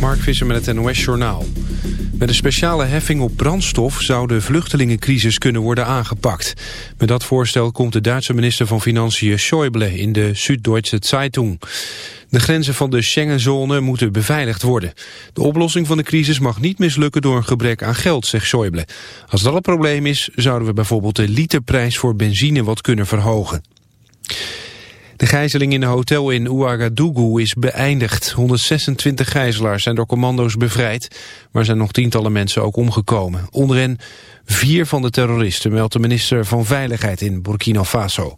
Mark Visser met het NOS Journaal. Met een speciale heffing op brandstof zou de vluchtelingencrisis kunnen worden aangepakt. Met dat voorstel komt de Duitse minister van Financiën Schäuble in de Süddeutsche Zeitung. De grenzen van de Schengenzone moeten beveiligd worden. De oplossing van de crisis mag niet mislukken door een gebrek aan geld, zegt Schäuble. Als dat het probleem is, zouden we bijvoorbeeld de literprijs voor benzine wat kunnen verhogen. De gijzeling in een hotel in Ouagadougou is beëindigd. 126 gijzelaars zijn door commando's bevrijd, maar zijn nog tientallen mensen ook omgekomen. Onder hen vier van de terroristen, meldt de minister van Veiligheid in Burkina Faso.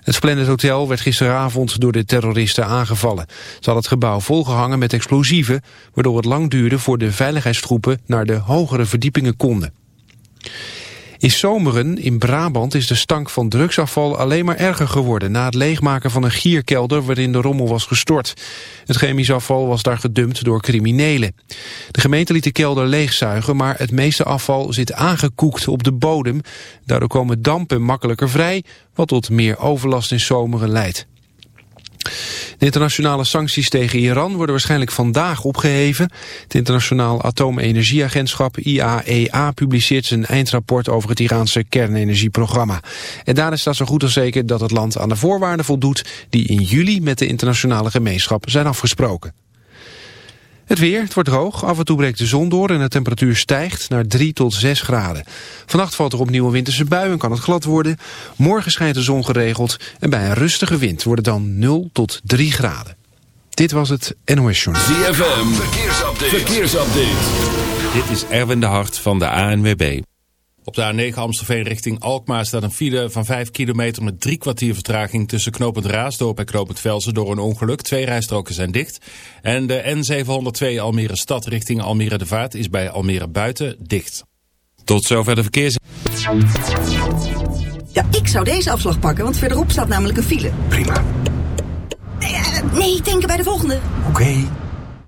Het Splendid Hotel werd gisteravond door de terroristen aangevallen. Ze hadden het gebouw volgehangen met explosieven, waardoor het lang duurde voor de veiligheidstroepen naar de hogere verdiepingen konden. In Zomeren in Brabant is de stank van drugsafval alleen maar erger geworden... na het leegmaken van een gierkelder waarin de rommel was gestort. Het chemisch afval was daar gedumpt door criminelen. De gemeente liet de kelder leegzuigen, maar het meeste afval zit aangekoekt op de bodem. Daardoor komen dampen makkelijker vrij, wat tot meer overlast in Zomeren leidt. De internationale sancties tegen Iran worden waarschijnlijk vandaag opgeheven. Het internationaal atoomenergieagentschap IAEA e publiceert zijn eindrapport over het Iraanse kernenergieprogramma. En daarin staat zo goed als zeker dat het land aan de voorwaarden voldoet die in juli met de internationale gemeenschap zijn afgesproken. Het weer, het wordt droog, af en toe breekt de zon door en de temperatuur stijgt naar 3 tot 6 graden. Vannacht valt er opnieuw een winterse bui en kan het glad worden. Morgen schijnt de zon geregeld en bij een rustige wind wordt het dan 0 tot 3 graden. Dit was het NOS Journal. ZFM, verkeersupdate. verkeersupdate. Dit is Erwin de Hart van de ANWB. Op de A9 Amstelveen richting Alkmaar staat een file van 5 kilometer met drie kwartier vertraging tussen knooppunt Raasdorp en knooppunt Velsen door een ongeluk. Twee rijstroken zijn dicht. En de N702 Almere Stad richting Almere de Vaart is bij Almere Buiten dicht. Tot zover de verkeers... Ja, ik zou deze afslag pakken, want verderop staat namelijk een file. Prima. Nee, uh, nee denken bij de volgende. Oké.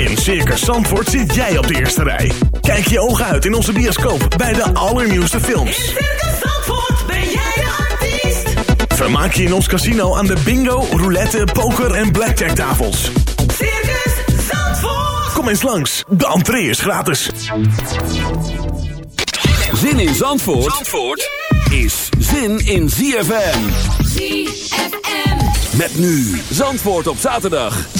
In Circus Zandvoort zit jij op de eerste rij. Kijk je ogen uit in onze bioscoop bij de allernieuwste films. In Circus Zandvoort ben jij de artiest. Vermaak je in ons casino aan de bingo, roulette, poker en blackjack tafels. Circus Zandvoort. Kom eens langs, de entree is gratis. Zin in Zandvoort, Zandvoort is zin in ZFM. ZFM. Met nu Zandvoort op zaterdag.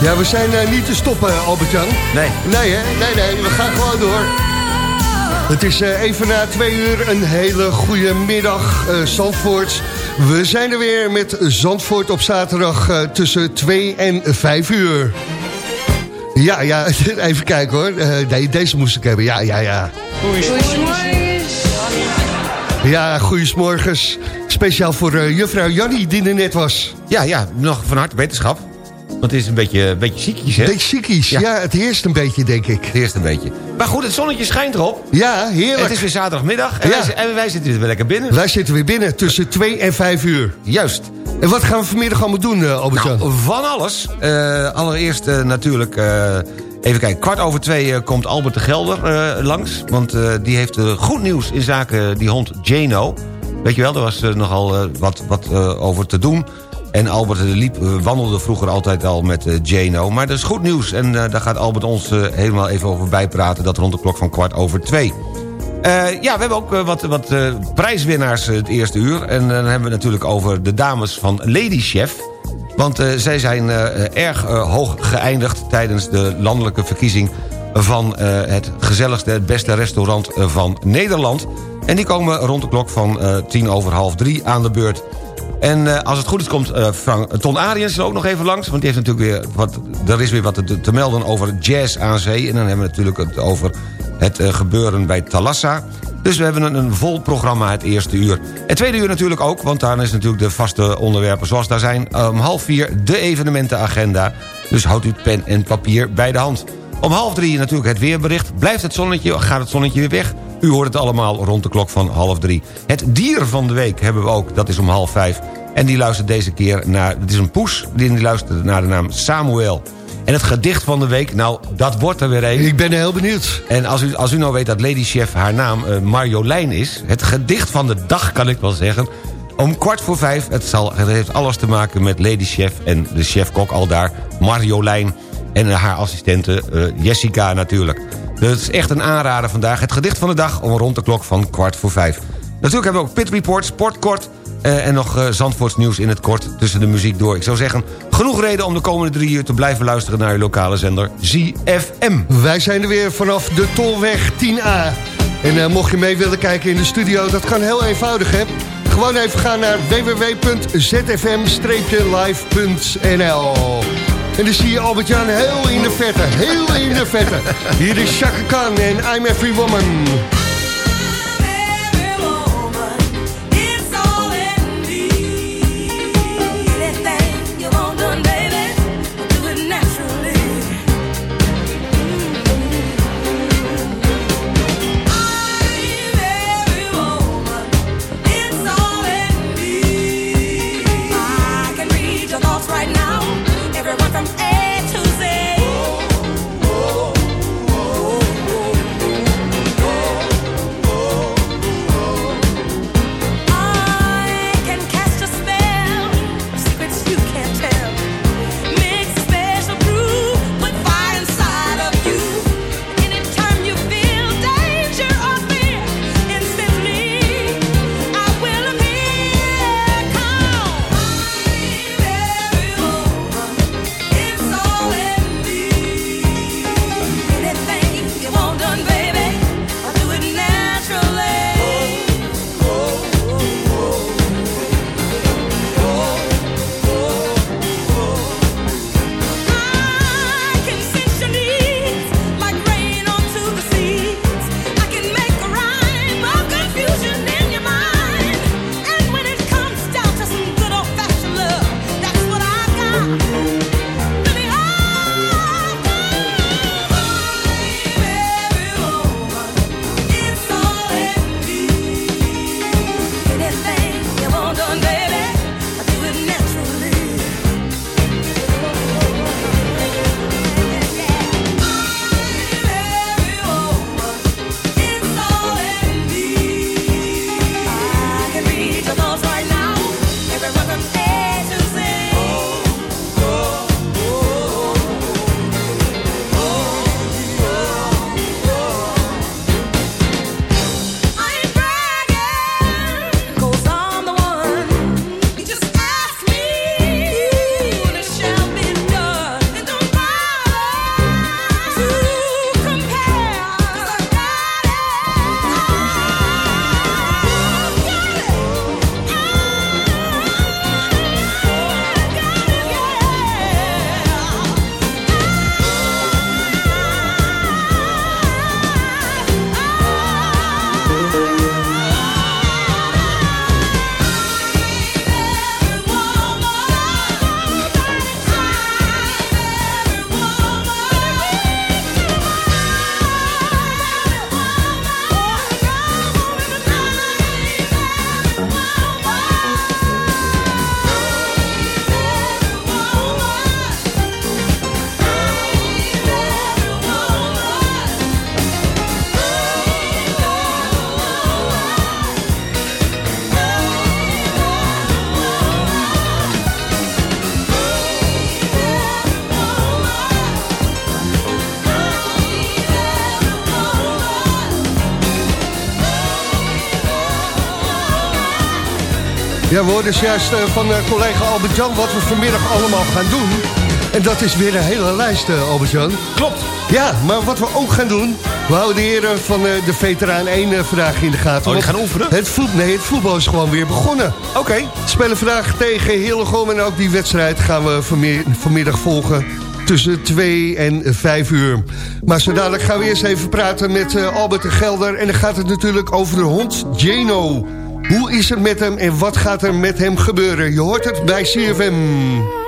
Ja, we zijn eh, niet te stoppen, Albert-Jan. Nee. Nee, hè? Nee, nee, we gaan gewoon door. Het is eh, even na twee uur een hele goede middag, eh Zandvoort. We zijn er weer met Zandvoort op zaterdag eh, tussen 2 en 5 uur. Ja, ja, even kijken hoor. Eh, nee, deze moest ik hebben. Ja, ja, ja. Ja, goeiesmorgens. Speciaal voor eh, juffrouw Jannie die er net was. Ja, ja, nog van harte wetenschap. Want het is een beetje, een beetje ziekjes, hè? Beetje ziekies. Ja. het heerst een beetje, denk ik. Het eerst een beetje. Maar goed, het zonnetje schijnt erop. Ja, heerlijk. Het is weer zaterdagmiddag en, Ja. wij, en wij zitten weer lekker binnen. Wij zitten weer binnen tussen 2 en 5 uur. Juist. En wat gaan we vanmiddag allemaal doen, uh, Albert-Jan? Nou, van alles. Eh, allereerst eh, natuurlijk... eh, even kijken, kwart over twee eh, komt Albert de Gelder eh, langs. Want eh, die heeft eh, goed nieuws in zaken die hond Jano. Weet je wel, er was eh, nogal eh, wat, wat eh, over te doen. En Albert eh, liep, eh, wandelde vroeger altijd al met eh, Jano. Maar dat is goed nieuws. En eh, daar gaat Albert ons helemaal even over bijpraten. Dat rond de klok van kwart over twee. Ja, we hebben ook wat, wat prijswinnaars het eerste uur. En dan hebben we natuurlijk over de dames van Lady Chef. Want zij zijn erg hoog geëindigd tijdens de landelijke verkiezing... van het gezelligste, het beste restaurant van Nederland. En die komen rond de klok van tien over half drie aan de beurt. En eh, als het goed is komt eh, Frank, Ton Ariens ook nog even langs. Want die heeft natuurlijk weer wat, er is weer wat te, melden over jazz aan zee. En dan hebben we natuurlijk het over het eh, gebeuren bij Talassa. Dus we hebben een, een vol programma het eerste uur. Het tweede uur natuurlijk ook, want daar is natuurlijk de vaste onderwerpen zoals daar zijn. Om half vier de evenementenagenda. Dus houdt u pen en papier bij de hand. Om half drie natuurlijk het weerbericht. Blijft het zonnetje, gaat het zonnetje weer weg? U hoort het allemaal rond de klok van half drie. Het dier van de week hebben we ook, dat is om half vijf. En die luistert deze keer naar, het is een poes, die luistert naar de naam Samuel. En het gedicht van de week, nou, dat wordt er weer een. Ik ben heel benieuwd. En als u, als u nou weet dat Lady Chef haar naam eh, Marjolein is... het gedicht van de dag kan ik wel zeggen... om kwart voor vijf, het, zal, het heeft alles te maken met Lady Chef... en de chef-kok al daar, Marjolein... en haar assistente eh, Jessica natuurlijk. Het is echt een aanrader vandaag. Het gedicht van de dag om rond de klok van kwart voor vijf. Natuurlijk hebben we ook Pit Report, Sportkort... eh, en nog eh Zandvoorts nieuws in het kort tussen de muziek door. Ik zou zeggen, genoeg reden om de komende drie uur... te blijven luisteren naar uw lokale zender ZFM. Wij zijn er weer vanaf de Tolweg 10A. En eh, mocht je mee willen kijken in de studio, dat kan heel eenvoudig, hè? Gewoon even gaan naar www.zfm-live.nl En dan zie je Albert-Jan heel in de verte, heel in de verte. Hier is Chaka Khan en I'm Every Woman. Ja, we hoorden juist eh, van eh, collega Albert-Jan wat we vanmiddag allemaal gaan doen. En dat is weer een hele lijst, eh, Albert-Jan. Klopt. Ja, maar wat we ook gaan doen... we houden de heren van de Veteraan 1 eh, vandaag in de gaten. Oh, die gaan oefenen? Het, voet, nee, het voetbal is gewoon weer begonnen. Oké. Spelen vandaag tegen Hillegom en ook die wedstrijd gaan we vanmi- vanmiddag volgen tussen 2 en 5 uur. Maar zo dadelijk gaan we eerst even praten met Albert de Gelder... en dan gaat het natuurlijk over de hond Jano. Hoe is het met hem en wat gaat er met hem gebeuren? Je hoort het bij CFM.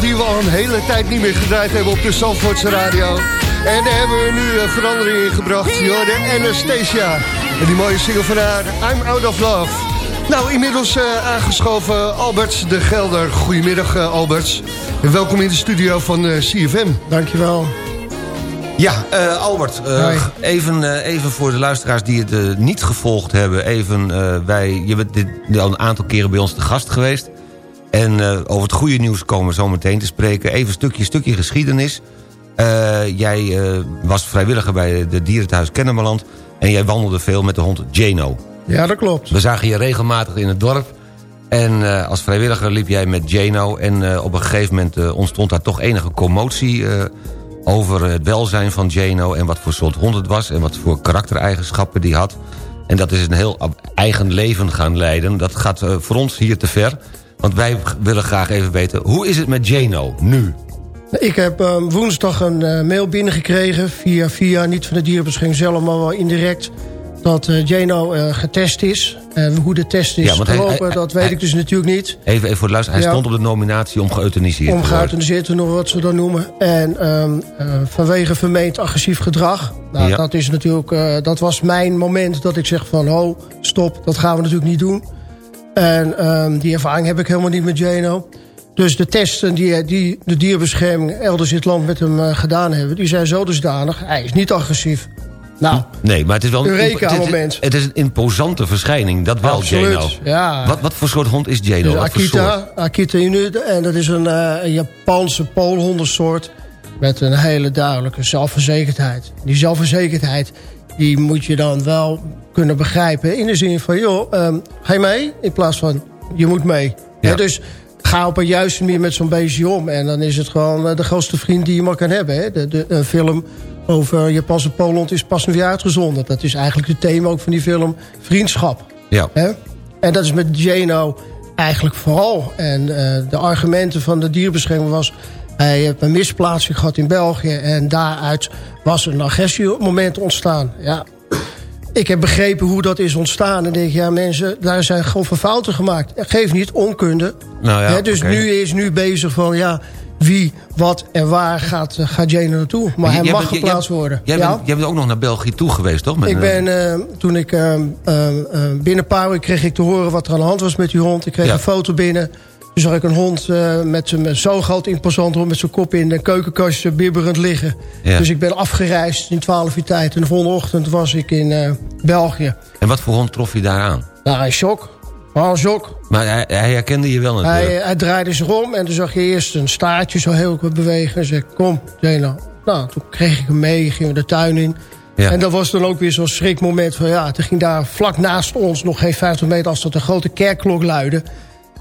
Single die we al een hele tijd niet meer gedraaid hebben op de Zandvoortse radio. En daar hebben we nu een verandering in gebracht. Je hoorde Anastasia. En die mooie single van haar, I'm Out of Love. Nou, inmiddels eh, aangeschoven Albert de Gelder. Goedemiddag eh, Albert. En welkom in de studio van eh, CFM. Dankjewel. Ja, eh, Albert, eh, even, eh, even voor de luisteraars die het eh, niet gevolgd hebben. Even, eh, wij, je bent dit, al een aantal keren bij ons te gast geweest. En eh, over het goede nieuws komen we zo meteen te spreken. Even een stukje, stukje geschiedenis. Eh, jij eh, was vrijwilliger bij de dierenthuis Kennemerland... en jij wandelde veel met de hond Jano. Ja, dat klopt. We zagen je regelmatig in het dorp. En als vrijwilliger liep jij met Jano. En op een gegeven moment ontstond daar toch enige commotie... over het welzijn van Jano en wat voor soort hond het was... en wat voor karaktereigenschappen die had. En dat is een heel eigen leven gaan leiden. Dat gaat voor ons hier te ver. Want wij willen graag even weten... hoe is het met Jano nu? Ik heb eh, woensdag een eh, mail binnengekregen via, via, niet van de dierenbescherming zelf, maar wel indirect, dat eh, Jano eh, getest is. En hoe de test is Ja, hij- gelopen, hij- dat weet hij- ik dus natuurlijk niet. Even, even voor de luister. Hij Ja. stond op de nominatie om geëuthaniseerd Om te worden. geëuthaniseerd te noemen, wat ze dan noemen. En ehm, eh, vanwege vermeend agressief gedrag. Nou, Ja. dat, is natuurlijk, dat was mijn moment dat ik zeg van... ho, stop, dat gaan we natuurlijk niet doen. En ehm, die ervaring heb ik helemaal niet met Jano. Dus de testen die, die de dierbescherming elders in het land met hem eh, gedaan hebben... die zijn zo dusdanig, hij is niet agressief. Nou, Nee, maar het is wel een, Eureka het, moment. het, is een imposante verschijning. Dat wel, Absoluut, ja. Wat, wat voor soort hond is? Dus voor soort? Akita, Akita Inu, en dat is een, eh, een Japanse poolhondensoort... met een hele duidelijke zelfverzekerdheid. Die zelfverzekerdheid die moet je dan wel kunnen begrijpen... in de zin van, joh, ehm, ga je mee? In plaats van, je moet mee. Ja. Dus ga op een juiste manier met zo'n beestje om... en dan is het gewoon eh, de grootste vriend die je maar kan hebben. Hè? De, de, een film over Japanse poolhond is pas weer uitgezonden. Dat is eigenlijk het thema ook van die film, vriendschap. Ja. Hè? En dat is met Jano eigenlijk vooral. En eh, de argumenten van de dierbescherming was... hij heeft een misplaatsing gehad in België... en daaruit was een agressiemoment ontstaan. Ja. Ik heb begrepen hoe dat is ontstaan. En denk, ja mensen, daar zijn grove fouten gemaakt. Geef niet, onkunde. Nou ja, dus nu is nu bezig van... ja, wie, wat en waar gaat, eh, gaat Jano naartoe. Maar hij mag bent- geplaatst worden. Jij, Ja? bent, jij bent ook nog naar België toe geweest, toch? Met Ik ben, eh, toen ik eh, binnen een paar weken kreeg ik te horen wat er aan de hand was met die hond. Ik kreeg Ja. een foto binnen. Toen zag ik een hond eh, met, met zo'n groot imposant hond met zijn kop in de keukenkastje bibberend liggen. Ja. Dus ik ben afgereisd in 12 uur tijd. En de volgende ochtend was ik in eh, België. En wat voor hond trof je daar aan? Nou, een shock. Gewoon een shock. Maar hij, hij herkende je wel natuurlijk. Hij, hij draaide zich om en toen zag je eerst een staartje zo heel wat bewegen. En zei kom, Jeno. Nou, toen kreeg ik hem mee, gingen we de tuin in. Ja. En dat was dan ook weer zo'n schrikmoment van ja, er ging daar vlak naast ons, nog geen 50 meter als dat een grote kerkklok luidde.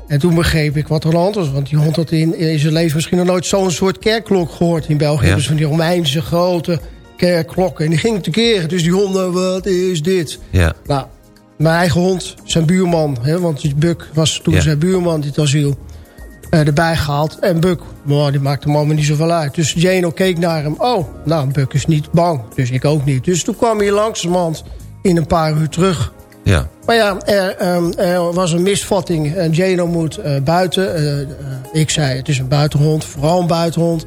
En toen begreep ik wat er aan de hand was. Want die hond had in, in zijn leven misschien nog nooit zo'n soort kerkklok gehoord in België. Ja. Dus van die Romeinse grote kerkklokken. En die ging te keren. Dus die honden, wat is dit? Ja. Nou, mijn eigen hond, zijn buurman. Hè, want Buck was toen Ja. zijn buurman, dit asiel. eh, erbij gehaald. En Buck, nou, die maakte allemaal niet zoveel uit. Dus Jano keek naar hem. Oh, nou, Buck is niet bang. Dus ik ook niet. Dus toen kwam hij langzamerhand in een paar uur terug. Ja. Maar ja, er, ehm, er was een misvatting. En Jano moet eh, buiten. Eh, eh, ik zei, het is een buitenhond. Vooral een buitenhond.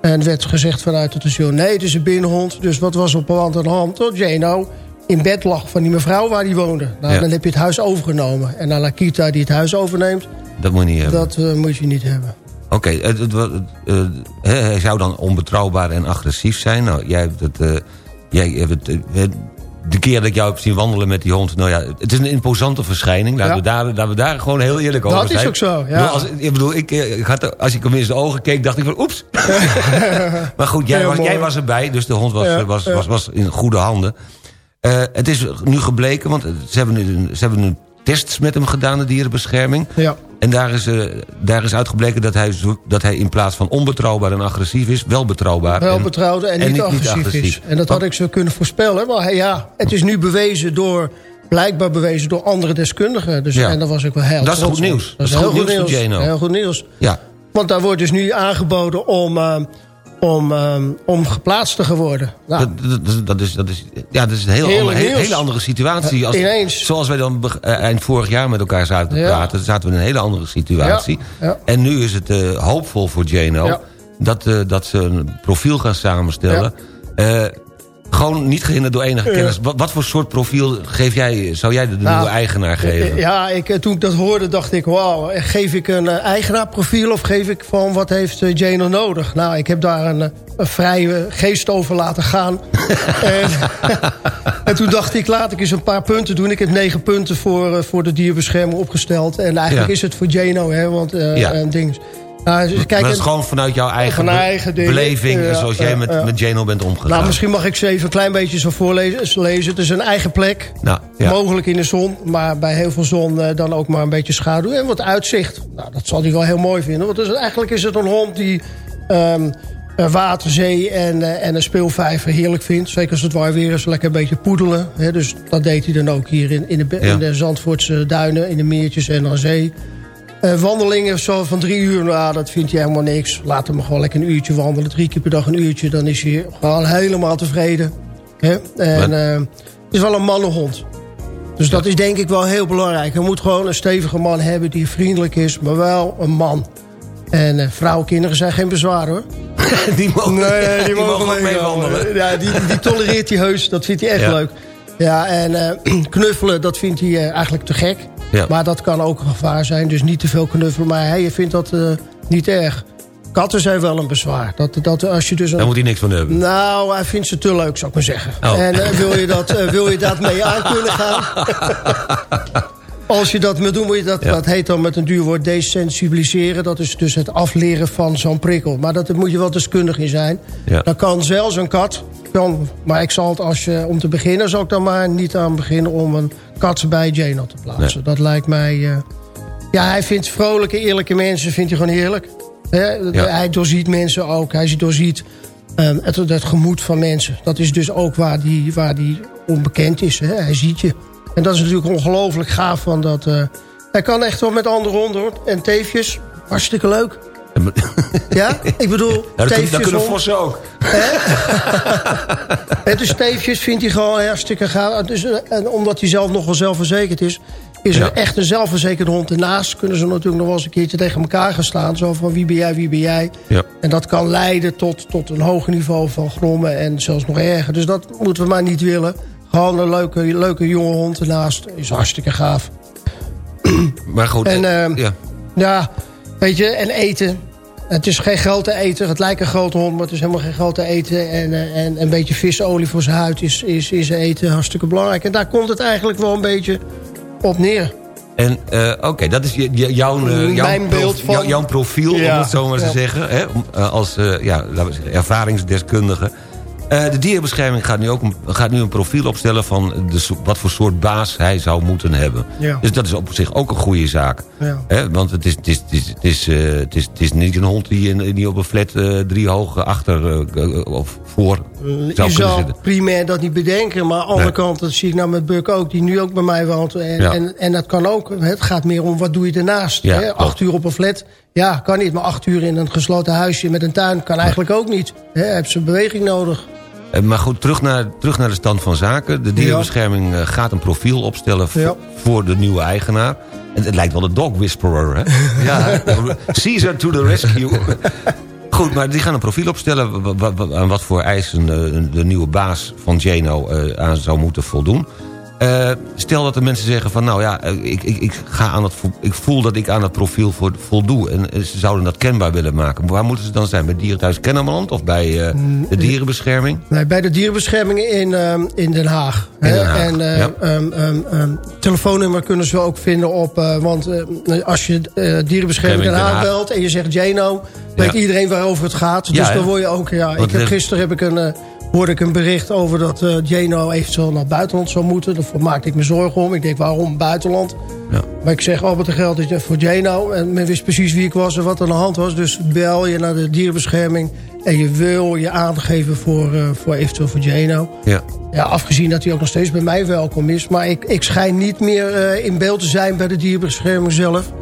En er werd gezegd vanuit het asiel... nee, het is een binnenhond. Dus wat was op hand aan de hand? Dat Jano in bed lag van die mevrouw waar hij woonde. Nou, Ja. dan heb je het huis overgenomen. En dan Lakita die het huis overneemt... Dat moet je niet hebben. dat eh, moet je niet hebben. Oké, het- het- het- eh, hè, hij zou dan onbetrouwbaar en agressief zijn. Nou, jij hebt het... eh, jij hebt het eh, de keer dat ik jou heb zien wandelen met die hond... Nou ja, het is een imposante verschijning. Laten, Ja. we, daar, laten we daar gewoon heel eerlijk over Dat zijn. is ook zo, ja. Als, ik bedoel, ik, eh, ik had, als ik hem in zijn ogen keek, dacht ik van oeps. maar goed, jij was, jij was erbij, dus de hond was, Ja, was, was, was in goede handen. Eh, het is nu gebleken, want ze hebben nu, ze hebben nu tests met hem gedaan, de dierenbescherming. Ja. En daar is, eh, daar is uitgebleken dat hij, dat hij in plaats van onbetrouwbaar en agressief is... wel betrouwbaar Wel en- betrouwd en, niet, agressief, is. En dat had ik zo kunnen voorspellen. Maar ja, het is nu bewezen door... blijkbaar bewezen door andere deskundigen. Dus, Ja. En daar was ik wel heel Dat is goed nieuws. Dat is goed nieuws voor Jano. Heel goed nieuws. Ja, Want daar wordt dus nu aangeboden om, eh, om, eh, om geplaatst te worden. Nou, dat, dat, dat is, dat is, ja, dat is een heel Heerlijk andere, hele, hele andere situatie. Als, Ineens. Zoals wij dan eh, eind vorig jaar met elkaar zaten te Ja. praten... zaten we in een hele andere situatie. Ja, ja. En nu is het eh, hoopvol voor Jano... Ja. Dat, eh, dat ze een profiel gaan samenstellen... gewoon niet gehinderd door enige Ja. kennis. Wat, wat voor soort profiel geef jij, zou jij de Nou, nieuwe eigenaar geven? Ja, ik, eh, toen ik dat hoorde dacht ik, wauw, eh, geef ik een eh, eigenaarprofiel of geef ik van wat heeft eh, Jano nodig? Nou, ik heb daar een, eh, een vrije geest over laten gaan. en, en toen dacht ik, laat ik eens een paar punten doen. Ik heb negen punten voor, eh, voor de dierbescherming opgesteld. En eigenlijk Ja. is het voor Jano, hè, want eh Ja. eh, ding. Nou, dus kijk, maar dat is gewoon vanuit jouw eigen, Van beleving... Zoals jij met, ja. met Jano bent omgegaan. nou, misschien mag ik ze even een klein beetje zo voorlezen. lezen. Het is een eigen plek. Nou, ja. Mogelijk in de zon, maar bij heel veel zon eh, dan ook maar een beetje schaduw. En wat uitzicht. Nou, dat zal hij wel heel mooi vinden. Want dus, eigenlijk is het een hond die ehm, eh, water, zee en, eh, en een speelvijver heerlijk vindt. Zeker als het warm weer is, lekker een beetje poedelen. Hè, dus dat deed hij dan ook hier in, in, de, Ja. in de Zandvoortse duinen, in de meertjes en aan zee. Eh, wandelingen zo van drie uur, nou, dat vindt hij helemaal niks. Laat hem gewoon lekker een uurtje wandelen. Drie keer per dag een uurtje, dan is hij gewoon helemaal tevreden. En, eh, is wel een mannenhond. Dus dat is denk ik wel heel belangrijk. Je moet gewoon een stevige man hebben die vriendelijk is, maar wel een man. En vrouwen, kinderen zijn geen bezwaar hoor. die mogen, Nee, die, die mogen, mogen ook mee meewandelen. Ja, die, die tolereert hij heus. Dat vindt hij echt Ja. leuk. Ja, en knuffelen, dat vindt hij eigenlijk te gek. Ja. Maar dat kan ook een gevaar zijn. Dus niet te veel knuffelen. Maar hij vindt dat eh, niet erg. Katten zijn wel een bezwaar. Dat, dat als je dus een, Daar moet hij niks van hebben. nou, hij vindt ze te leuk, zou ik maar zeggen. Oh. En eh, wil, je dat, eh, wil je dat mee aan kunnen gaan? Als je dat moet doen, moet je dat, Ja. dat heet dan met een duur woord desensibiliseren. Dat is dus het afleren van zo'n prikkel. Maar dat, daar moet je wel deskundig in zijn. Ja. Dan kan zelfs een kat, maar ik zal het als je, om te beginnen... zou ik dan maar niet aan beginnen om een kat bij Jano te plaatsen. Dat lijkt mij... eh, ja, hij vindt vrolijke, eerlijke mensen vindt hij gewoon heerlijk. Ja. Hij doorziet mensen ook. Hij doorziet ehm, het, het gemoed van mensen. Dat is dus ook waar die, waar die onbekend is. Hij ziet je. En dat is natuurlijk ongelooflijk gaaf. Van dat, eh, hij kan echt wel met andere honden. hoor. En teefjes, hartstikke leuk. Ja, ik bedoel, Ja, dat, teefjes dat kunnen vossen ook. En dus teefjes vindt hij gewoon hartstikke gaaf. Dus, eh, en omdat hij zelf nog wel zelfverzekerd is... is Ja. er echt een zelfverzekerde hond. Daarnaast kunnen ze natuurlijk nog wel eens een keertje tegen elkaar gaan staan. Zo van wie ben jij, wie ben jij. Ja. En dat kan leiden tot, tot een hoger niveau van grommen en zelfs nog erger. Dus dat moeten we maar niet willen. Gewoon een leuke, leuke jonge hond ernaast is hartstikke gaaf. Maar goed, En, eh, ehm, ja. Ja, weet je, en eten. Het is geen grote eten. Het lijkt een grote hond, maar het is helemaal geen grote eten. En, eh, en een beetje visolie voor zijn huid is, is, is eten hartstikke belangrijk. En daar komt het eigenlijk wel een beetje op neer. En eh, oké, dat is jouw, eh, jouw, Mijn beeld van- jou- jouw profiel, Ja. om het zo maar te zeggen. Hè, eh, als eh, ja, laten we zeggen, ervaringsdeskundige. Eh, de dierenbescherming gaat nu ook een, gaat nu een profiel opstellen... van de, wat voor soort baas hij zou moeten hebben. Ja. Dus dat is op zich ook een goede zaak. Ja. Want het is, het, is, het, is, het, is, eh, het, is, het is niet een hond die, in, die op een flat eh, drie hoog achter of voor je zou primair dat niet bedenken. Maar aan de andere kant, dat zie ik nou met Buck ook... die nu ook bij mij woont. En, Ja. en, en dat kan ook. Het gaat meer om wat doe je ernaast. Ja, hè? Acht uur op een flat, ja, kan niet. Maar acht uur in een gesloten huisje met een tuin... kan eigenlijk ook niet. Hè? Heeft zijn beweging nodig. Eh, Maar goed, terug naar, terug naar de stand van zaken. De dierenbescherming eh, gaat een profiel opstellen Ja. voor de nieuwe eigenaar. En het lijkt wel de dog whisperer, hè? ja, Caesar to the rescue. Goed, maar die gaan een profiel opstellen... aan wat voor eisen eh, de nieuwe baas van Geno eh, aan zou moeten voldoen. Eh, stel dat de mensen zeggen van... nou ja, eh, ik, ik, ik, ga aan het, ik voel dat ik aan het profiel vo- voldoe... en eh, ze zouden dat kenbaar willen maken. Waar moeten ze dan zijn? Bij Dierenthuis Kennemerland of bij eh, de dierenbescherming? Nee, bij de dierenbescherming in, ehm, in Den Haag. In? Den Haag, En eh, ja. ehm, ehm, telefoonnummer kunnen ze ook vinden op... want als je dierenbescherming Den Den Haag belt en je zegt Jeno... weet Ja. iedereen waarover het gaat. Dus Ja, dan word je ook... Ja, ik heb, gisteren heb ik een, hoorde ik een bericht over dat eh Jeno eventueel naar het buitenland zou moeten. Daar maakte ik me zorgen om. Ik denk, waarom buitenland? Ja. Maar ik zeg, Albert de Geld is voor Jeno. En men wist precies wie ik was en wat er aan de hand was. Dus bel je naar de dierenbescherming. En je wil je aangeven voor, eh, voor eventueel voor Jeno. Ja. Ja, afgezien dat hij ook nog steeds bij mij welkom is. Maar ik, ik schijn niet meer eh, in beeld te zijn bij de dierenbescherming zelf.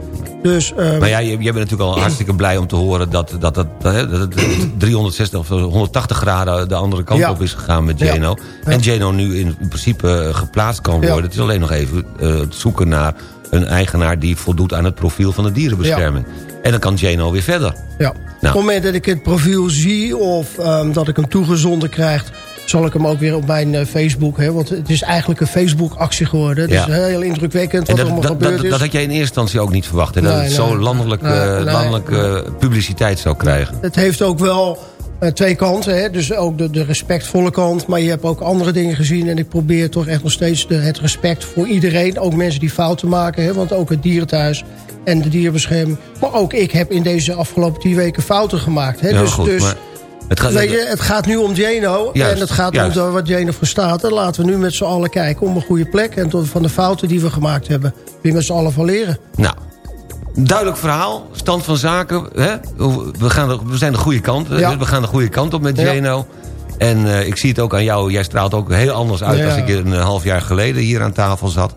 Dus, eh, Maar ja, je, je bent natuurlijk al hartstikke blij om te horen... dat, dat, dat, dat, dat het 360 of 180 graden de andere kant Ja. op is gegaan met Ja. Geno. En Geno nu in, in principe geplaatst kan Ja. worden. Het is alleen nog even het zoeken naar een eigenaar... die voldoet aan het profiel van de dierenbescherming. En dan kan Geno weer verder. ja. Op het moment dat ik het profiel zie of ehm, dat ik hem toegezonden krijg... zal ik hem ook weer op mijn eh, Facebook... Hè, want het is eigenlijk een Facebook-actie geworden. Het Ja. is heel indrukwekkend En wat er dat, allemaal dat, gebeurd dat, is. dat had jij in eerste instantie ook niet verwacht. Hè? Dat Nee, het zo landelijk, Nee, eh, landelijke publiciteit zou krijgen. Het heeft ook wel eh, twee kanten. Hè? Dus ook de, de respectvolle kant. Maar je hebt ook andere dingen gezien. En ik probeer toch echt nog steeds de, het respect voor iedereen. Ook mensen die fouten maken. Hè? Want ook het dierenthuis en de dierenbescherming. Maar ook ik heb in deze afgelopen tien weken fouten gemaakt. Hè? Ja, dus goed, dus maar het gaat, weet je, het gaat nu om Jeno. Juist, en het gaat juist. om wat Jeno voor staat. En laten we nu met z'n allen kijken om een goede plek. En tot, van de fouten die we gemaakt hebben. Weer met z'n allen van leren. Nou, duidelijk verhaal. Stand van zaken. Hè? We, gaan de, we zijn de goede kant. Ja. We gaan de goede kant op met Ja. Geno. En eh, ik zie het ook aan jou. Jij straalt ook heel anders uit Ja. als ik een half jaar geleden hier aan tafel zat.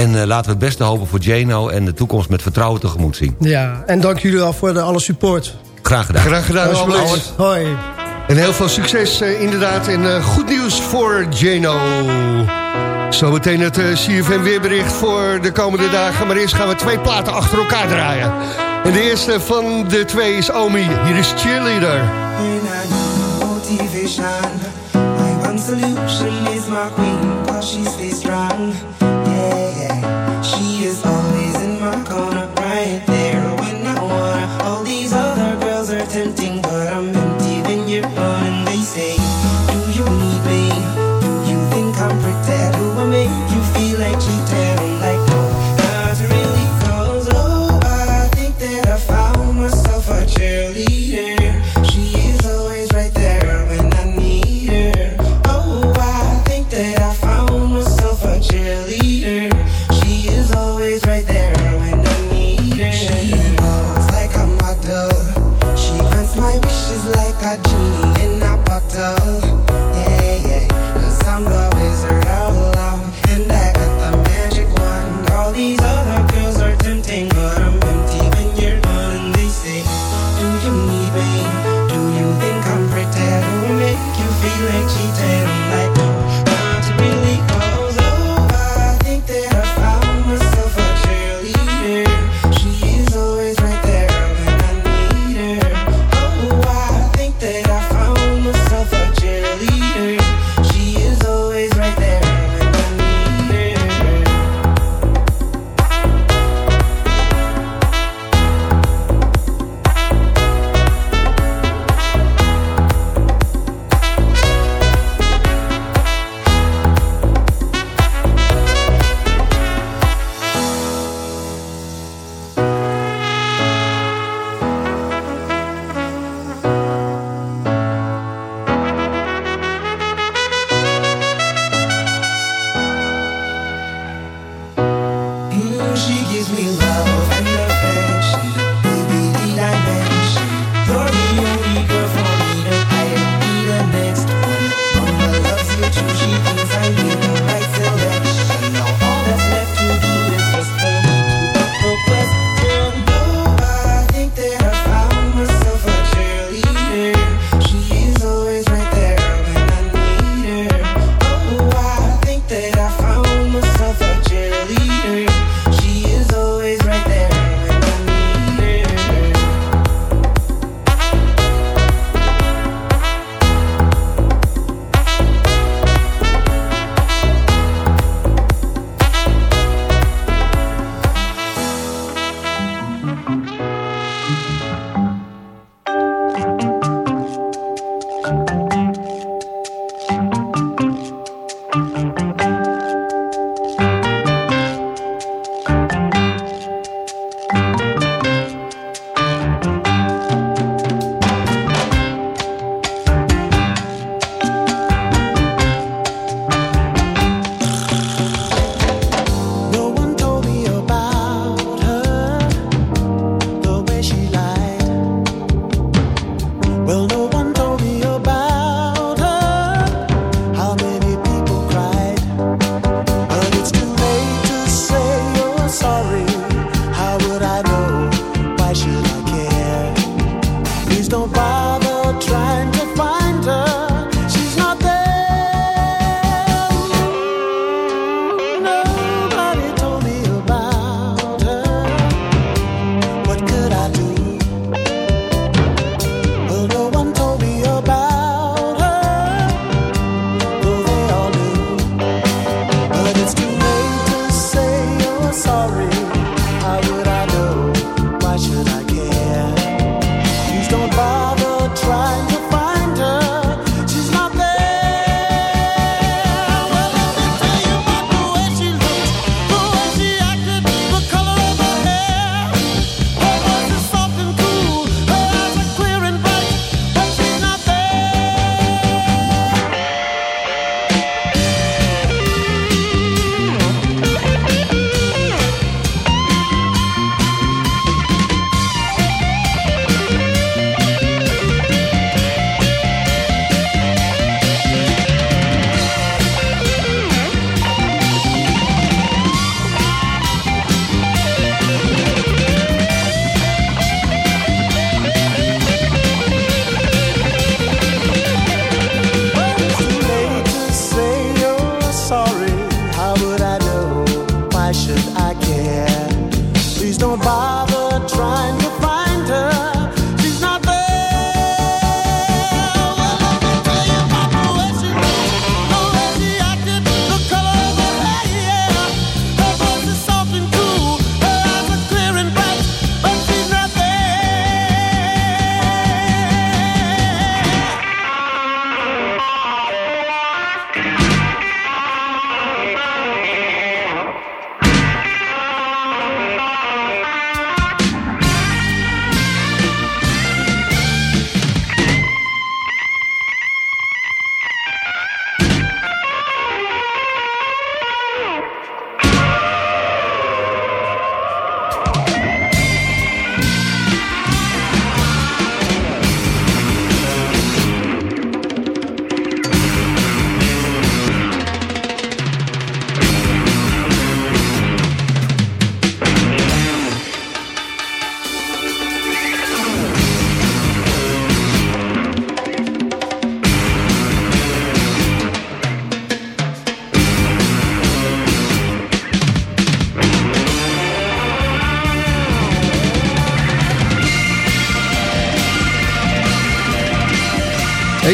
En eh, laten we het beste hopen voor Jano en de toekomst met vertrouwen tegemoet zien. Ja, en dank jullie wel voor de, alle support. Graag gedaan. Graag gedaan, alsjeblieft. Hoi. En heel veel succes eh, inderdaad en eh, goed nieuws voor Jano. Zometeen het CFM weerbericht voor de komende dagen. Maar eerst gaan we twee platen achter elkaar draaien. En de eerste van de twee is Omi. Hier is Cheerleader. motivation. My one solution is my queen, cause she's strong. She is always in my corner.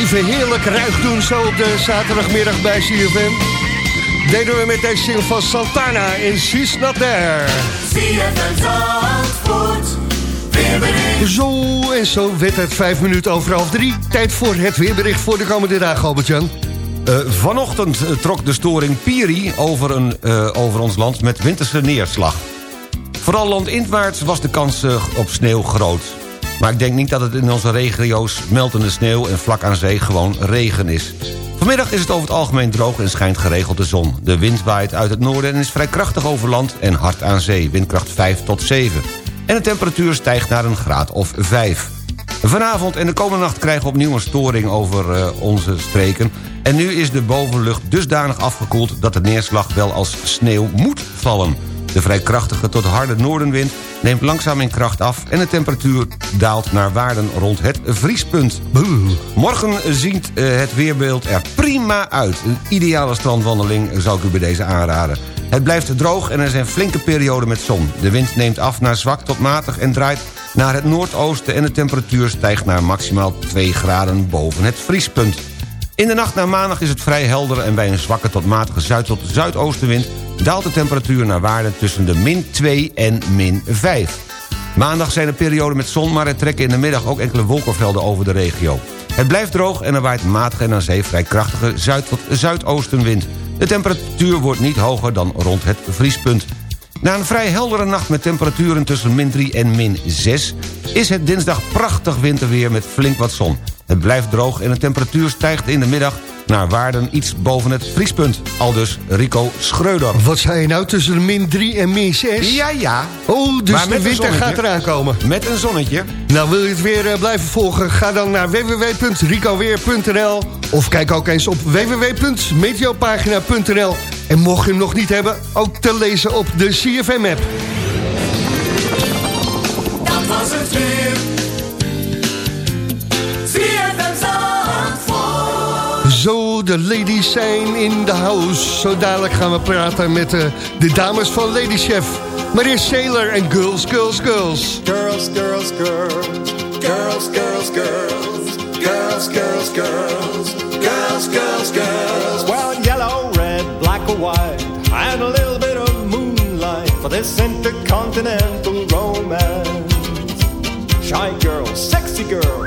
Even heerlijk ruig doen zo op de zaterdagmiddag bij CFM. Deden we met deze single van Santana in She's Not There. CFM Zandvoort. Weerbericht. Zo en zo werd het vijf minuten over half drie. Tijd voor het weerbericht voor de komende dagen, Albert-Jan. Eh, vanochtend eh, trok de storing Piri over, een, eh, over ons land met winterse neerslag. Vooral landinwaarts was de kans op sneeuw groot. Maar ik denk niet dat het in onze regio's meltende sneeuw... en vlak aan zee gewoon regen is. Vanmiddag is het over het algemeen droog en schijnt geregeld de zon. De wind waait uit het noorden en is vrij krachtig over land en hard aan zee. Windkracht 5 tot 7. En de temperatuur stijgt naar een graad of 5. Vanavond en de komende nacht krijgen we opnieuw een storing over eh, onze streken. En nu is de bovenlucht dusdanig afgekoeld... dat de neerslag wel als sneeuw moet vallen. De vrij krachtige tot harde noordenwind neemt langzaam in kracht af... en de temperatuur daalt naar waarden rond het vriespunt. Morgen ziet eh, het weerbeeld er prima uit. Een ideale strandwandeling zou ik u bij deze aanraden. Het blijft droog en er zijn flinke perioden met zon. De wind neemt af naar zwak tot matig en draait naar het noordoosten... en de temperatuur stijgt naar maximaal 2 graden boven het vriespunt. In de nacht naar maandag is het vrij helder... en bij een zwakke tot matige zuid- tot zuidoostenwind... daalt de temperatuur naar waarden tussen de min 2 en min 5. Maandag zijn er perioden met zon... maar er trekken in de middag ook enkele wolkenvelden over de regio. Het blijft droog en er waait matige en aan zee vrij krachtige zuid- tot zuidoostenwind. De temperatuur wordt niet hoger dan rond het vriespunt. Na een vrij heldere nacht met temperaturen tussen min 3 en min 6... is het dinsdag prachtig winterweer met flink wat zon. Het blijft droog en de temperatuur stijgt in de middag... naar waarden iets boven het vriespunt. Aldus Rico Schreuder. Wat zei je nou tussen de min 3 en min 6? Ja, ja. Oh, dus Maar de winter gaat eraan komen. Met een zonnetje. Nou, wil je het weer eh, blijven volgen? Ga dan naar www.ricoweer.nl of kijk ook eens op www.meteopagina.nl. En mocht je hem nog niet hebben, ook te lezen op de CFM-app. Dat was het weer. Zo, de ladies zijn in de house. Zo dadelijk gaan we praten met de, de dames van Lady Chef. Marie Sailor en girls, girls, girls. Girls, girls, girls. Girls, girls, girls. Girls, girls, girls. Girls, girls, girls. Well, yellow, red, black or white. And a little bit of moonlight for this intercontinental romance. Shy girl, sexy girl.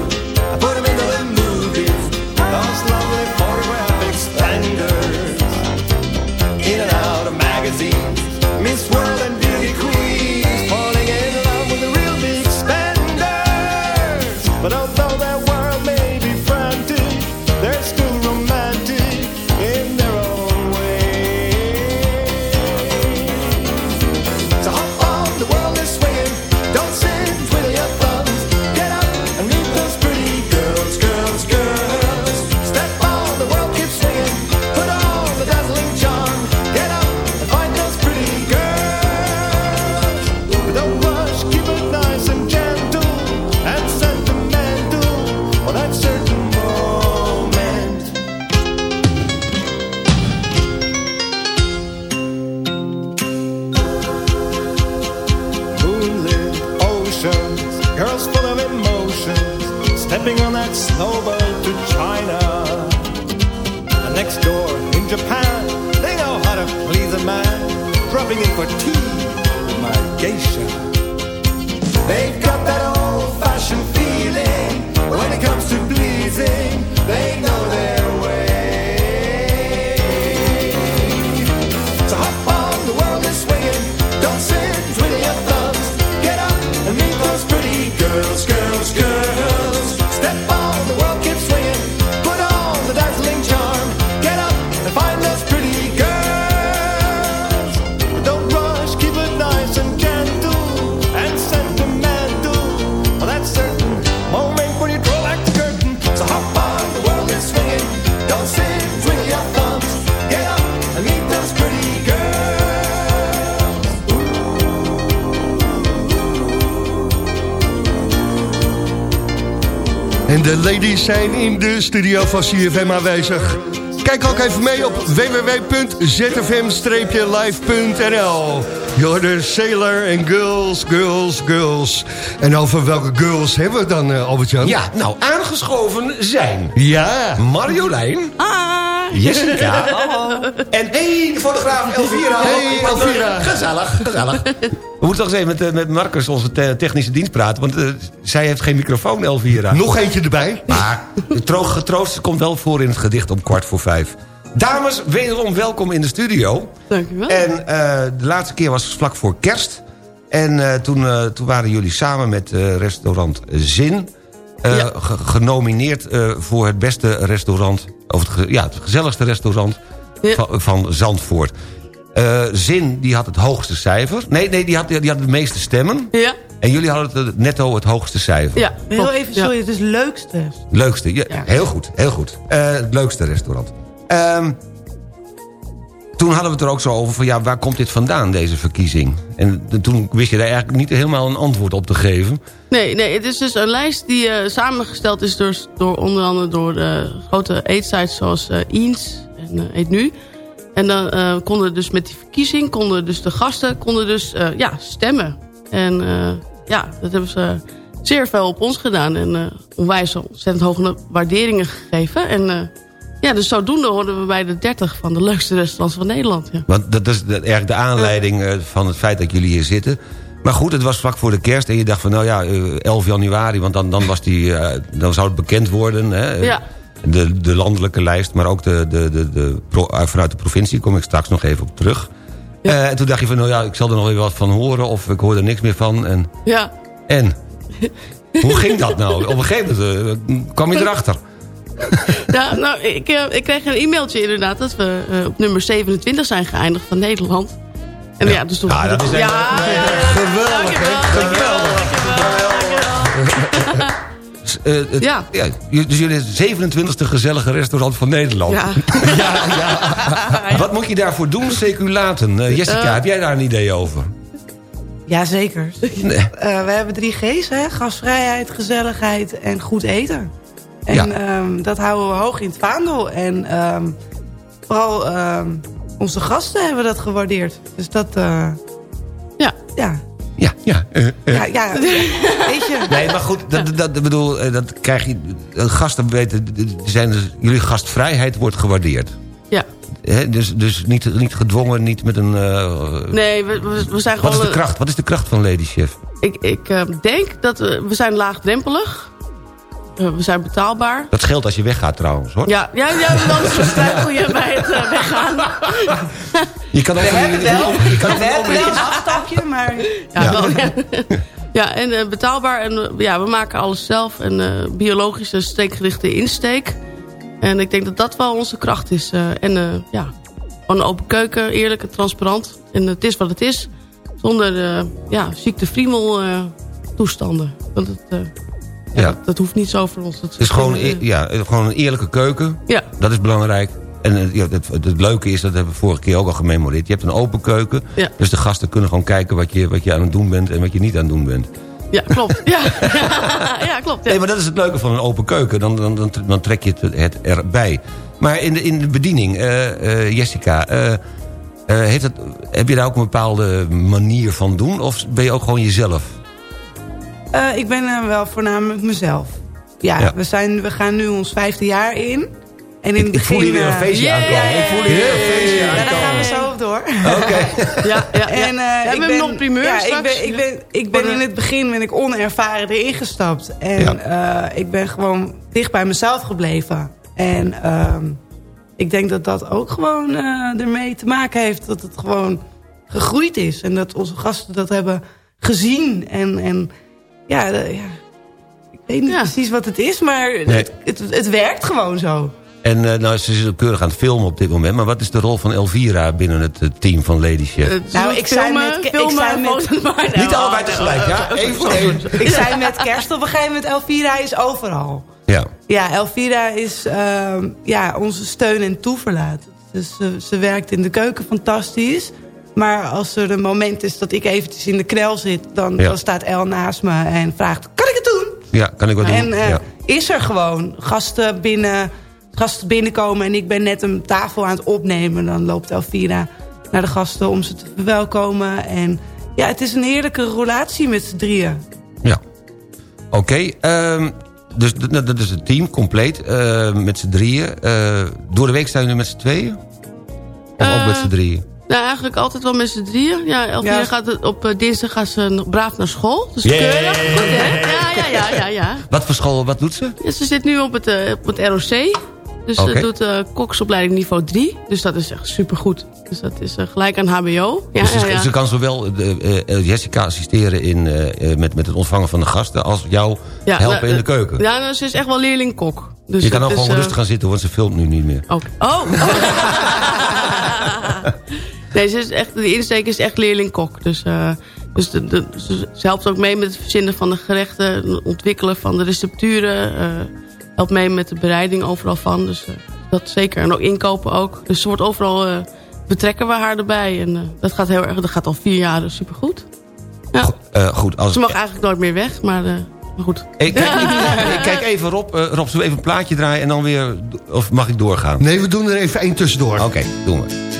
For tea Ladies zijn in de studio van CFM aanwezig. Kijk ook even mee op www.zfm-live.nl. You're Sailor en Girls, Girls, Girls. En over welke girls hebben we het dan, uh, Albert-Jan? Ja, nou, aangeschoven zijn... Ja. Marjolein. Jessica. En hey, de fotograaf Elvira. Hey, Elvira. Gezellig, gezellig. We moeten toch eens even met, eh, met Marcus, onze te- technische dienst, praten. Want eh, zij heeft geen microfoon, Elvira. Nog eentje erbij. Maar tro- getroost komt wel voor in het gedicht om kwart voor vijf. Dames, wederom welkom in de studio. Dank u wel. En eh, de laatste keer was vlak voor kerst. En eh, toen, eh, toen waren jullie samen met eh, restaurant Zin... eh, ge- genomineerd eh, voor het beste restaurant... of het, ge- ja, het gezelligste restaurant van, van Zandvoort. Eh, Zin die had het hoogste cijfer. Nee, nee die, had, die had de meeste stemmen. Ja. En jullie hadden het netto het hoogste cijfer. Ja, Heel even, sorry, het is het leukste. Leukste, ja, heel goed, heel goed. Eh, het leukste restaurant. Ehm, toen hadden we het er ook zo over van ja, waar komt dit vandaan, deze verkiezing? En de- toen wist je daar eigenlijk niet helemaal een antwoord op te geven. Nee, nee, het is dus een lijst die eh, samengesteld is door, door onder andere door de grote eetsites zoals eh Eens en eh, Eet Nu. En dan eh, konden dus met die verkiezing, konden dus de gasten konden dus, eh, ja, stemmen. En eh, ja, dat hebben ze zeer veel op ons gedaan. En onwijs ontzettend hoge waarderingen gegeven. En ja, dus zodoende hoorden we bij de 30 van de leukste restaurants van Nederland. Ja. Want dat is eigenlijk de aanleiding van het feit dat jullie hier zitten. Maar goed, het was vlak voor de kerst en je dacht van nou ja, eh, 11 januari... want dan, dan, was die, dan zou het bekend worden. Hè? Ja. De, de landelijke lijst, maar ook de, de, de, de, eh, vanuit de provincie... kom ik straks nog even op terug. Eh, en toen dacht je van nou ja, ik zal er nog even wat van horen... of ik hoor er niks meer van. En, Ja. en hoe ging dat nou? Op een gegeven moment eh, kwam je erachter. Ja, nou, ik, ik kreeg een e-mailtje inderdaad dat we op nummer 27 zijn geëindigd van Nederland. En ja, dus toen... Ja, dat is echt- ja, Geweldig? S- eh, het- Ja. Dus jullie het 27e gezellige restaurant van Nederland. Ja. Wat moet je daarvoor doen, CQ laten? Eh, Jessica, Eh. heb jij daar een idee over? Jazeker. Eh we hebben drie G's, hè? Gasvrijheid, gezelligheid en goed eten. En Ja. ehm, dat houden we hoog in het vaandel. En ehm, vooral ehm, onze gasten hebben dat gewaardeerd. Dus dat... eh, ja. Ja. Ja, ja. eh. Ja, ja, weet je. Nee, maar goed, dat, dat, bedoel, eh, dat krijg je... Gasten weten, zijn, dus- jullie gastvrijheid wordt gewaardeerd. Ja. Hè, dus dus niet, niet gedwongen, niet met een... eh, Nee, we, we, zijn wat gewoon... is de kracht? Wat is de kracht van Lady Chef? Ik, ik denk dat we... We zijn laagdrempelig. Eh, we zijn betaalbaar. Dat scheelt als je weggaat trouwens, hoor. Ja, ja, ja dan struikel je bij het eh, weggaan. Je kan ook We hebben wel, je kan ook we hebben wel een afstapje, maar... Ja, wel, ja. ja en eh, betaalbaar. En ja, we maken alles zelf. En eh, biologische steekgerichte insteek. En ik denk dat dat wel onze kracht is. eh, en eh, ja, gewoon een open keuken, eerlijk en transparant. En het is wat het is. Zonder eh ja, ziekte-friemel eh, toestanden. Want het, eh, ja, dat, dat hoeft niet zo voor ons. Het is gewoon, eh, e- ja, gewoon een eerlijke keuken. Ja. Dat is belangrijk. En eh, ja, het, het leuke is, dat hebben we vorige keer ook al gememoreerd... je hebt een open keuken, Ja. dus de gasten kunnen gewoon kijken... Wat je, wat je aan het doen bent en wat je niet aan het doen bent. Ja, klopt. Ja, ja klopt. Ja. Nee, maar dat is het leuke van een open keuken. Dan, dan, dan, dan trek je het, het erbij. Maar in de, in de bediening, eh, eh, Jessica... eh, eh, heeft het, heb je daar ook een bepaalde manier van doen? Of ben je ook gewoon jezelf? Eh, ik ben eh, wel voornamelijk mezelf. Ja, Ja. We, zijn, we gaan nu ons vijfde jaar in. En in het Ik voel hier weer een eh, feestje ja, aankomen. ja, Ik voel hier weer een feestje Ja, daar aankomen. gaan we zo op door. Oké. Ja, ja, ja. En, eh, Ja, we ik hebben ben, nog primeur ja, ik ben, ik ben, ik ben in het begin ben ik onervaren erin gestapt. En eh, ik ben gewoon dicht bij mezelf gebleven. En ehm, ik denk dat dat ook gewoon eh, ermee te maken heeft. Dat het gewoon gegroeid is. En dat onze gasten dat hebben gezien. En, en ja, eh, ja, ik weet niet precies wat het is. Maar Nee. het, het, het werkt gewoon zo. En eh, nou, ze is keurig aan het filmen op dit moment. Maar wat is de rol van Elvira binnen het eh, team van Lady Chef? Nou, ik zei filmen, met... filmen, ik zei met. Niet allebei tegelijk, ja? Eén voor één. Ik zei met kerst op een gegeven moment, Elvira is overal. Ja. Ja, Elvira is ehm, ja, onze steun en toeverlaat. Dus ze, ze werkt in de keuken fantastisch. Maar als er een moment is dat ik eventjes in de knel zit... dan, Ja. dan staat El naast me en vraagt, kan ik het doen? Ja, kan ik wat doen? En eh, ja. is er gewoon. Gasten, binnen, gasten binnenkomen en ik ben net een tafel aan het opnemen. Dan loopt Elvira naar de gasten om ze te verwelkomen. En ja, het is een heerlijke relatie met z'n drieën. Oké, ehm, dus dat is het team compleet eh, met z'n drieën. Eh, door de week staan jullie met z'n tweeën? Of ook met z'n drieën? Nou, eigenlijk altijd wel met z'n drieën. Ja, Elvira Ja. gaat het, op eh, dinsdag gaat ze nog braaf naar school. Dus Yeah. keurig. Goed, hè? Ja, ja, ja, ja, ja. Wat voor school, wat doet ze? Ja, Ze zit nu op het, eh, op het ROC. Dus ze doet eh koksopleiding niveau 3. Dus dat is echt supergoed. Dus dat is gelijk aan hbo. Ja, dus ze, ja, ja. ze kan zowel de, eh, Jessica assisteren in, met, met het ontvangen van de gasten... als jou Ja, helpen nou, in de keuken. Ja, nou, ze is echt wel leerling-kok. Dus je kan ook gewoon rustig gaan zitten, want ze filmt nu niet meer. Oké. Oh! nee, ze, is echt, de insteek is echt leerling-kok. Dus, eh, dus de, de, ze, ze helpt ook mee met het verzinnen van de gerechten... het ontwikkelen van de recepturen. eh, helpt mee met de bereiding overal van. Dus eh, dat zeker. En ook inkopen ook. Dus ze wordt overal... eh, betrekken we haar erbij. En eh, dat gaat heel erg... Dat gaat al vier jaar dus supergoed. Ja. Eh, goed, als, Ze mag eigenlijk nooit meer weg, maar, eh, maar goed. ik, kijk, ik, ik kijk even Rob. Eh, Rob, zullen we even een plaatje draaien en dan weer... Of mag ik doorgaan? Nee, we doen er even één tussendoor. Oké, doen we.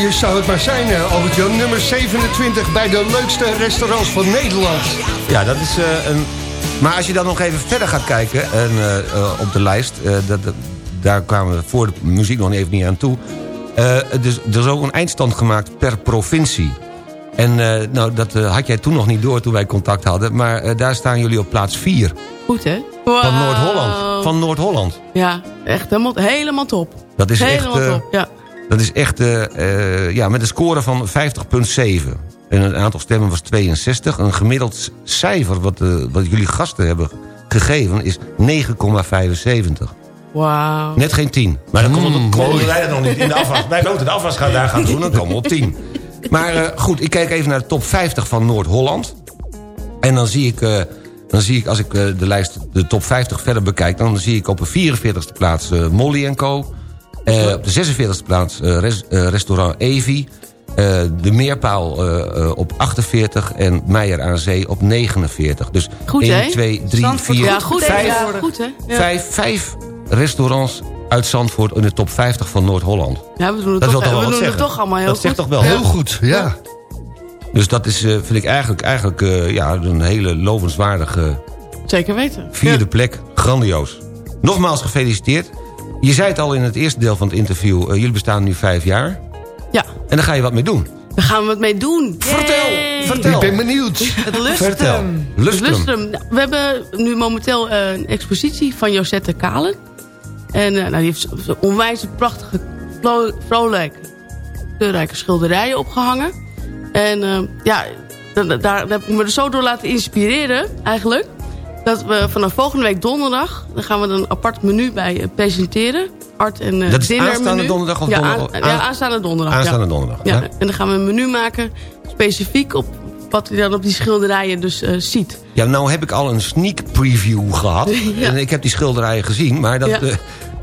je zou het maar zijn, eh, Albert-Jan. Nummer 27 bij de leukste restaurants van Nederland. Ja, dat is eh, een... Maar als je dan nog even verder gaat kijken en, eh, eh, op de lijst... eh, dat, dat- daar kwamen we voor de muziek nog even niet aan toe. Eh, dus, er is ook een eindstand gemaakt per provincie. En eh, nou, dat eh, had jij toen nog niet door toen wij contact hadden... maar eh, daar staan jullie op plaats 4 Goed, hè? van. Noord-Holland. Van Noord-Holland. Ja, echt helemaal, helemaal top. Dat is helemaal echt... eh, top, ja. Dat is echt eh, eh, ja, met een score van 50,7. En het aantal stemmen was 62. Een gemiddeld cijfer wat, eh, wat jullie gasten hebben gegeven is 9,75. Wauw. Net geen 10. Maar dan komen Mm, mooi. wij dat nog niet in de afwas. Wij moeten de afwas gaan, daar gaan doen, dan komen we op 10. Maar eh, goed, ik kijk even naar de top 50 van Noord-Holland. En dan zie ik, eh, dan zie ik als ik eh, de lijst, de top 50 verder bekijk... dan zie ik op de 44e plaats Molly Co. Eh, op de 46e plaats eh, res- eh, restaurant Evi. Eh, de Meerpaal eh, eh, op 48 en Meijer aan Zee op 49. Dus Goed, 1, hè? 2, 3, Zandvoort 4, Ja, goed, hè? 5, Ja, goed, hè? Ja. vijf, vijf restaurants uit Zandvoort in de top 50 van Noord-Holland. Ja, we doen het, Dat toch, we doen het toch allemaal heel Dat goed. zegt toch wel Heel heel goed, ja. Dus dat is, eh, vind ik eigenlijk, eigenlijk eh, ja, een hele lovenswaardige Zeker weten. vierde plek. Grandioos. Nogmaals gefeliciteerd. Je zei het al in het eerste deel van het interview. eh, jullie bestaan nu vijf jaar. Ja. En daar ga je wat mee doen. Daar gaan we wat mee doen. Vertel, Yay. vertel. Ik ben benieuwd. Het lustrum. Vertel. Lustrum. Lustrum. Nou, We hebben nu momenteel eh, een expositie van Josette Kalen. En eh, nou, die heeft onwijs prachtige, vrolijke, kleurrijke schilderijen opgehangen. En ja, da- da- daar, daar heb ik me er zo door laten inspireren eigenlijk. Dat we vanaf volgende week donderdag, dan gaan we er een apart menu bij eh, presenteren. Art en eh Dat is aanstaande menu. donderdag of ja, donderdag? aan- ja, aanstaande donderdag. Aanstaande ja. donderdag, Ja. En dan gaan we een menu maken, specifiek op wat je dan op die schilderijen dus eh, ziet. Ja, nou heb ik al een sneak preview gehad. Ja. En ik heb die schilderijen gezien. Maar dat Ja.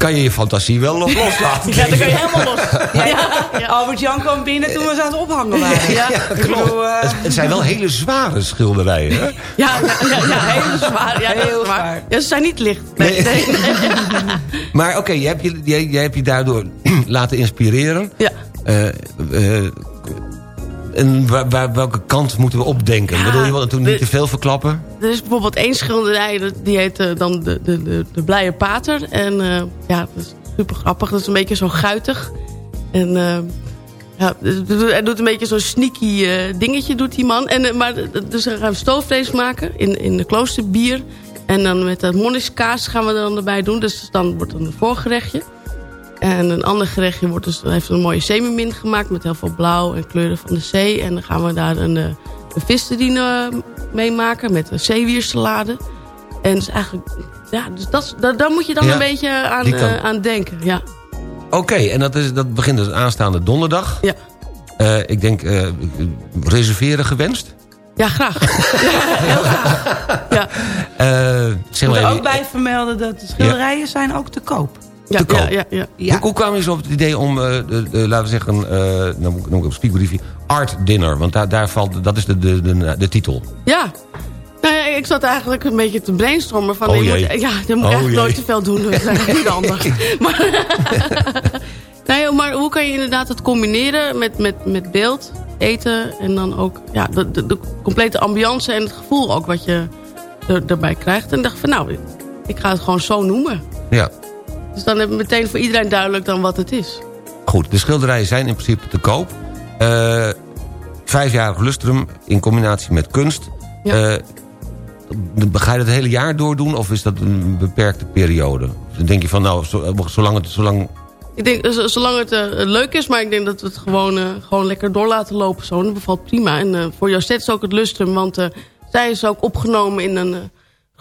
Kan je je fantasie wel nog loslaten. Ja, dan kan je helemaal los. Ja, Albert-Jan kwam binnen toen we ze aan het ophangen waren. Ja, Ik klopt. bedoel, eh, Het, het zijn wel hele zware schilderijen, hè? Ja, ja, ja, ja, heel zwaar. Ja, heel zwaar. Ja, ze zijn niet licht. Nee, nee. Maar oké, je, hebt je, je, je hebt je daardoor laten inspireren. Ja. Eh, eh, en waar, waar- welke kant moeten we opdenken? Ja, Bedoel je wel toen niet te veel verklappen? Er is bijvoorbeeld één schilderij, dat- die heet eh, dan de, de, de, de Blije Pater. En eh, ja, dat is super grappig. Dat is een beetje zo guitig. En eh, ja, hij doet een beetje zo'n sneaky dingetje, doet die man. En, maar, dus we gaan stoofvlees maken in, in de kloosterbier. En dan met dat monnikskaas gaan we dan erbij doen. Dus dan wordt dan een voorgerechtje. En een ander gerechtje wordt dus, heeft een mooie semimin gemaakt... met heel veel blauw en kleuren van de zee. En dan gaan we daar een, eh, een visterdine mee maken met een zeewiersalade. En dus eigenlijk, ja, dus dat, daar, daar moet je dan Ja, een beetje aan, eh, aan denken. Ja. Oké, en dat, is, dat begint dus aanstaande donderdag. Ja. Eh, ik denk, eh, reserveren gewenst? ja, graag. ja, heel graag. Ja. Eh, Ik moet er ook bij vermelden dat de schilderijen zijn ook te koop. Ja, te koop. ja, ja, ja. Ja. Hoe, kwamen je zo op het idee om, eh, de, de- laten we zeggen, eh nou moet ik- noem ik op spiekbriefje, art dinner? Want daar, daar valt, dat is de, de, de, de titel. Ja. Nou ja, ik zat eigenlijk een beetje te brainstormen. Van, Oh je moet, ja, je moet Oh jee. nooit te veel doen. Dat is niet handig. Maar, nee, maar hoe kan je inderdaad het combineren met, met, met beeld, eten... en dan ook ja, de, de, de complete ambiance en het gevoel ook wat je er, erbij krijgt. En dacht van nou, ik ga het gewoon zo noemen. Ja, Dus dan heb ik meteen voor iedereen duidelijk dan wat het is. goed. De schilderijen zijn in principe te koop. Eh, vijfjarig lustrum in combinatie met kunst. Ja. Eh, ga je dat het hele jaar doordoen of is dat een beperkte periode? Dan denk je van nou, zo- zolang het... Zolang... Ik denk, zolang het eh, leuk is, maar ik denk dat we het gewoon, eh, gewoon lekker door laten lopen. Zo, dat bevalt prima. En eh, voor Josette is ook het lustrum, want eh, zij is ook opgenomen in een eh,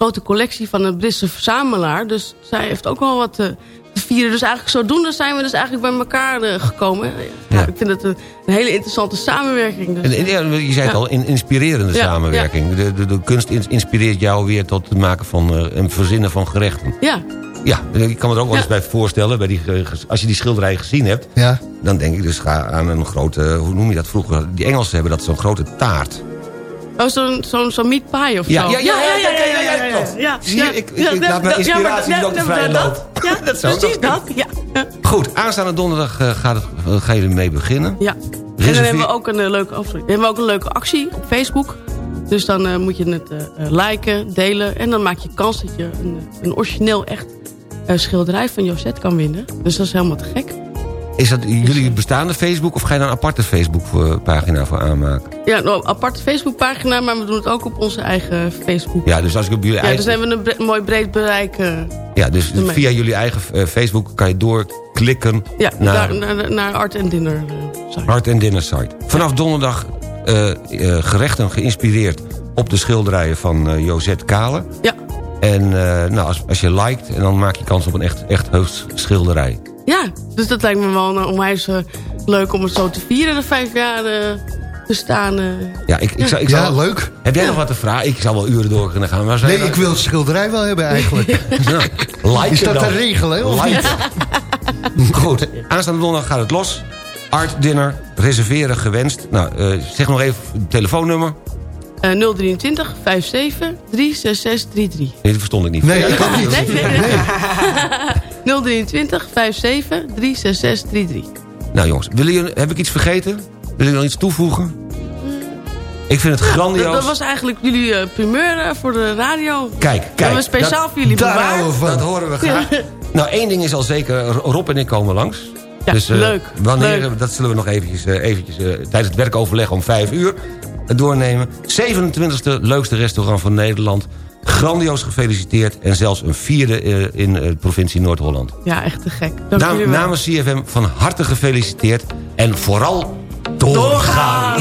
grote collectie van een Britse verzamelaar. Dus zij heeft ook wel wat eh, te vieren. Dus eigenlijk zodoende zijn we dus eigenlijk bij elkaar eh, gekomen. Ja, Ik vind het een, een hele interessante samenwerking. Dus, En, ja, je zei het al, in inspirerende Ja, samenwerking. De, de, de kunst ins- inspireert jou weer tot het maken van eh, en verzinnen van gerechten. ja, Ja, ik kan me er ook wel eens bij voorstellen. Bij die, eh, als je die schilderij gezien hebt, Ja. dan denk ik dus ga aan een grote, hoe noem je dat vroeger? Die Engelsen hebben dat zo'n grote taart. Oh, zo'n zo'n zo'n meat pie of Ja, zo. ja, ja, ja, ja, ja, ja, ja, klopt. ja, Zie je, ja, ik- laat mijn ja, inspiratie de vrije dat- loop. Ja, precies dat. Ja. Goed, aanstaande donderdag eh, eh, gaan jullie mee beginnen. Ja. En dan hebben we ook een eh, leuke, hebben ook een leuke actie op Facebook. Dus dan eh, moet je het eh, eh, liken, delen. En dan maak je kans dat je een, een origineel echt eh, schilderij van Josette kan winnen. Dus dat is helemaal te gek. Is dat jullie bestaande Facebook of ga je daar een aparte Facebook-pagina voor aanmaken? Ja, nou, een aparte Facebookpagina, maar we doen het ook op onze eigen Facebook. Ja, dus als ik op jullie Ja, eigen... dus dan hebben we een bre- mooi breed bereik. eh, Ja, dus ermee. via jullie eigen eh, Facebook kan je doorklikken ja, naar naar, Art en Dinner. eh, site. Hart en Dinner site. Vanaf donderdag eh, eh, gerechten geïnspireerd op de schilderijen van eh, Josette Kale. Ja. En eh, nou, als, als je liked, en dan maak je kans op een echt, echt heus schilderij. Ja, dus dat lijkt me wel een onwijs eh, leuk om het zo te vieren, de vijf jaar eh, te staan. eh. Ja, ik, ik zou, ik Ja, zou- leuk. Heb jij nog wat te vragen? Ik zou wel uren door kunnen gaan. Maar Nee, ik wil het schilderij wel hebben eigenlijk. Like Is dat dan. te regelen, of Like. niet? Goed, aanstaande donderdag gaat het los. Art Dinner, reserveren gewenst. Nou, eh, zeg nog even het telefoonnummer. Eh, 023 57 36633. Nee, dat verstond ik niet. Nee, ik ook niet. Nee, nee, nee. 023 57 36633. Nou jongens, willen jullie, heb ik iets vergeten? Willen jullie nog iets toevoegen? Ik vind het grandioos. dat was eigenlijk jullie eh, primeur eh, voor de radio. Kijk, Dat kijk. hebben we speciaal dat- voor jullie daar bewaard. houden we van. Dat horen we graag. nou, één ding is al zeker. Rob en ik komen langs. Ja, dus, eh, leuk, Wanneer, leuk. dat zullen we nog eventjes, eventjes tijdens het werkoverleg om vijf uur doornemen. 27e leukste restaurant van Nederland. Grandioos gefeliciteerd. En zelfs een vierde eh, in de provincie Noord-Holland. Ja, echt te gek. Dank namens CFM van harte gefeliciteerd. En vooral doorgaan.